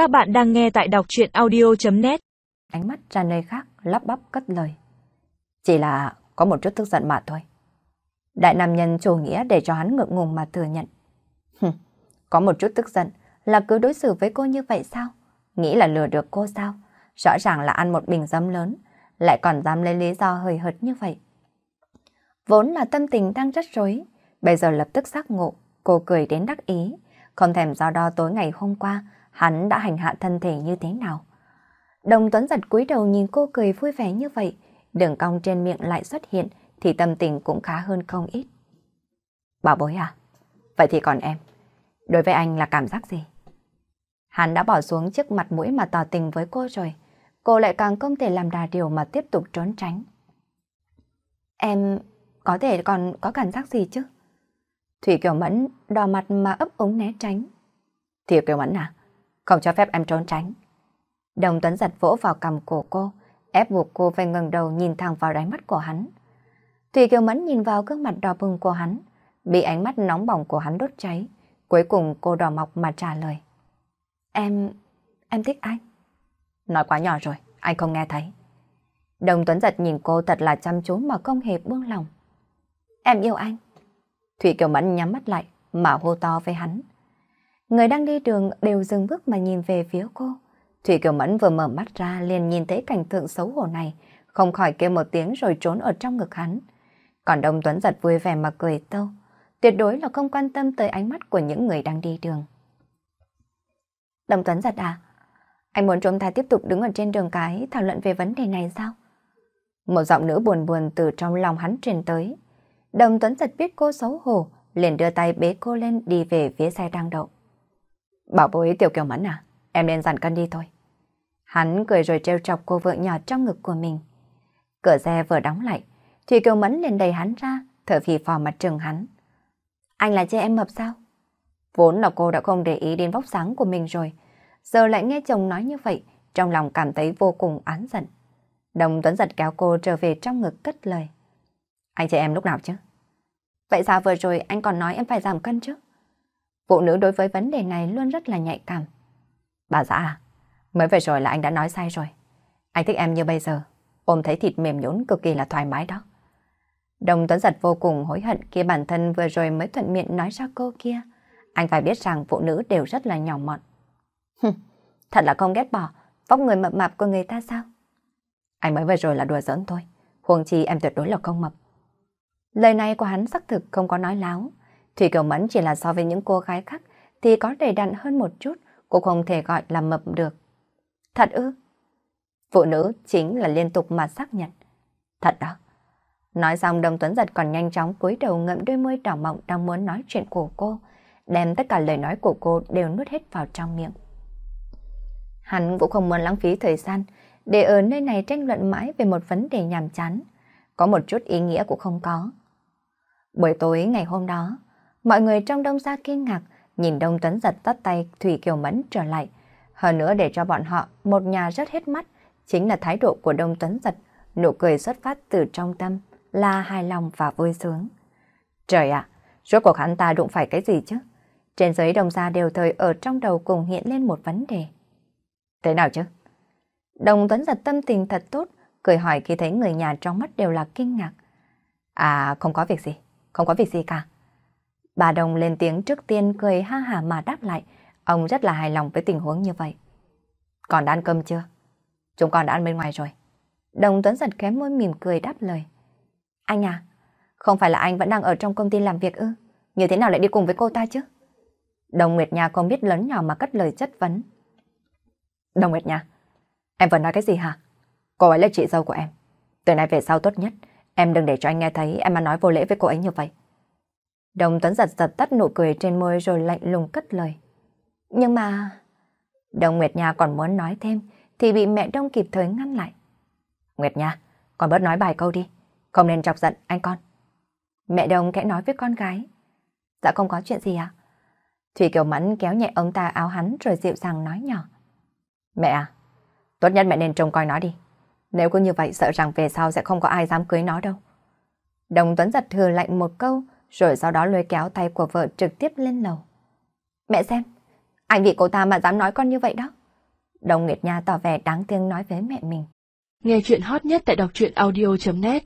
Các bạn đang nghe tại đọc chuyện audio.net Ánh mắt ra nơi khác, lắp bắp cất lời. Chỉ là có một chút tức giận mà thôi. Đại nam nhân chủ nghĩa để cho hắn ngượng ngùng mà thừa nhận. Có một chút tức giận là cứ đối xử với cô như vậy sao? Nghĩ là lừa được cô sao? Rõ ràng là ăn một bình dấm lớn, lại còn dám lấy lý do hời hợt như vậy. Vốn là tâm tình đang rất rối, bây giờ lập tức giác ngộ, cô cười đến đắc ý, không thèm do đo tối ngày hôm qua hắn đã hành hạ thân thể như thế nào. Đồng Tuấn giật cúi đầu nhìn cô cười vui vẻ như vậy, đường cong trên miệng lại xuất hiện thì tâm tình cũng khá hơn không ít. Bảo bối à? Vậy thì còn em, đối với anh là cảm giác gì? Hắn đã bỏ xuống trước mặt mũi mà tỏ tình với cô rồi, cô lại càng không thể làm đà điều mà tiếp tục trốn tránh. Em có thể còn có cảm giác gì chứ? Thủy Kiều Mẫn đỏ mặt mà ấp ống né tránh. Thủy Kiều Mẫn à? Không cho phép em trốn tránh. Đồng Tuấn giật vỗ vào cầm cổ cô, ép buộc cô phải ngẩng đầu nhìn thẳng vào đáy mắt của hắn. Thủy Kiều Mẫn nhìn vào gương mặt đỏ bừng của hắn, bị ánh mắt nóng bỏng của hắn đốt cháy. Cuối cùng cô đỏ mọc mà trả lời. Em... em thích anh. Nói quá nhỏ rồi, anh không nghe thấy. Đồng Tuấn giật nhìn cô thật là chăm chú mà không hề buông lòng. Em yêu anh. Thủy Kiều Mẫn nhắm mắt lại mà hô to với hắn. Người đang đi đường đều dừng bước mà nhìn về phía cô. Thủy Kiều Mẫn vừa mở mắt ra liền nhìn thấy cảnh tượng xấu hổ này, không khỏi kêu một tiếng rồi trốn ở trong ngực hắn. Còn Đông Tuấn giật vui vẻ mà cười tâu, tuyệt đối là không quan tâm tới ánh mắt của những người đang đi đường. Đông Tuấn giật à, anh muốn chúng ta tiếp tục đứng ở trên đường cái thảo luận về vấn đề này sao? Một giọng nữ buồn buồn từ trong lòng hắn truyền tới. Đồng Tuấn giật biết cô xấu hổ, liền đưa tay bế cô lên đi về phía xe đang đậu. Bảo bối tiểu kiều mẫn à, em nên giảm cân đi thôi. Hắn cười rồi treo chọc cô vợ nhỏ trong ngực của mình. Cửa xe vừa đóng lại, thì kiều mẫn liền đẩy hắn ra, thở phì phò mặt trừng hắn. Anh là chê em mập sao? Vốn là cô đã không để ý đến vóc sáng của mình rồi, giờ lại nghe chồng nói như vậy, trong lòng cảm thấy vô cùng án giận. Đồng Tuấn giật kéo cô trở về trong ngực cất lời. Anh chê em lúc nào chứ? Vậy sao vừa rồi anh còn nói em phải giảm cân chứ? Phụ nữ đối với vấn đề này luôn rất là nhạy cảm. Bà dạ à, mới về rồi là anh đã nói sai rồi. Anh thích em như bây giờ, ôm thấy thịt mềm nhũn cực kỳ là thoải mái đó. Đồng Tuấn Giật vô cùng hối hận khi bản thân vừa rồi mới thuận miệng nói ra cô kia. Anh phải biết rằng phụ nữ đều rất là nhỏ mọn. thật là không ghét bỏ, vóc người mập mạp của người ta sao? Anh mới vừa rồi là đùa giỡn thôi, huống chi em tuyệt đối là không mập. Lời này của hắn xác thực không có nói láo. Thủy Kiều Mẫn chỉ là so với những cô gái khác thì có đầy đặn hơn một chút, cũng không thể gọi là mập được. Thật ư? Phụ nữ chính là liên tục mà xác nhận. Thật đó. Nói xong Đồng Tuấn Giật còn nhanh chóng cúi đầu ngậm đôi môi đỏ mọng đang muốn nói chuyện của cô, đem tất cả lời nói của cô đều nuốt hết vào trong miệng. Hắn cũng không muốn lãng phí thời gian để ở nơi này tranh luận mãi về một vấn đề nhàm chán, có một chút ý nghĩa cũng không có. Buổi tối ngày hôm đó, mọi người trong đông xa kinh ngạc nhìn Đông Tuấn giật tắt tay Thủy Kiều Mẫn trở lại. Hơn nữa để cho bọn họ một nhà rất hết mắt, chính là thái độ của Đông Tuấn giật, nụ cười xuất phát từ trong tâm, là hài lòng và vui sướng. Trời ạ, rốt cuộc hắn ta đụng phải cái gì chứ? Trên giới đồng gia đều thời ở trong đầu cùng hiện lên một vấn đề. Thế nào chứ? Đồng Tuấn giật tâm tình thật tốt, cười hỏi khi thấy người nhà trong mắt đều là kinh ngạc. À, không có việc gì không có việc gì cả. Bà Đồng lên tiếng trước tiên cười ha hả mà đáp lại, ông rất là hài lòng với tình huống như vậy. Còn đã ăn cơm chưa? Chúng con đã ăn bên ngoài rồi. Đồng Tuấn giật khém môi mỉm cười đáp lời. Anh à, không phải là anh vẫn đang ở trong công ty làm việc ư? Như thế nào lại đi cùng với cô ta chứ? Đồng Nguyệt Nha không biết lớn nhỏ mà cất lời chất vấn. Đồng Nguyệt Nha, em vừa nói cái gì hả? Cô ấy là chị dâu của em. Từ nay về sau tốt nhất, Em đừng để cho anh nghe thấy em mà nói vô lễ với cô ấy như vậy. Đồng Tuấn giật giật tắt nụ cười trên môi rồi lạnh lùng cất lời. Nhưng mà... Đồng Nguyệt Nha còn muốn nói thêm thì bị mẹ Đông kịp thời ngăn lại. Nguyệt Nha, con bớt nói bài câu đi. Không nên chọc giận anh con. Mẹ Đông kẽ nói với con gái. Dạ không có chuyện gì à? Thủy Kiều Mẫn kéo nhẹ ông ta áo hắn rồi dịu dàng nói nhỏ. Mẹ à, tốt nhất mẹ nên trông coi nó đi. Nếu cứ như vậy sợ rằng về sau sẽ không có ai dám cưới nó đâu. Đồng Tuấn giật thừa lạnh một câu, rồi sau đó lôi kéo tay của vợ trực tiếp lên lầu. Mẹ xem, anh vì cô ta mà dám nói con như vậy đó. Đồng Nguyệt Nha tỏ vẻ đáng thương nói với mẹ mình. Nghe chuyện hot nhất tại đọc truyện audio.net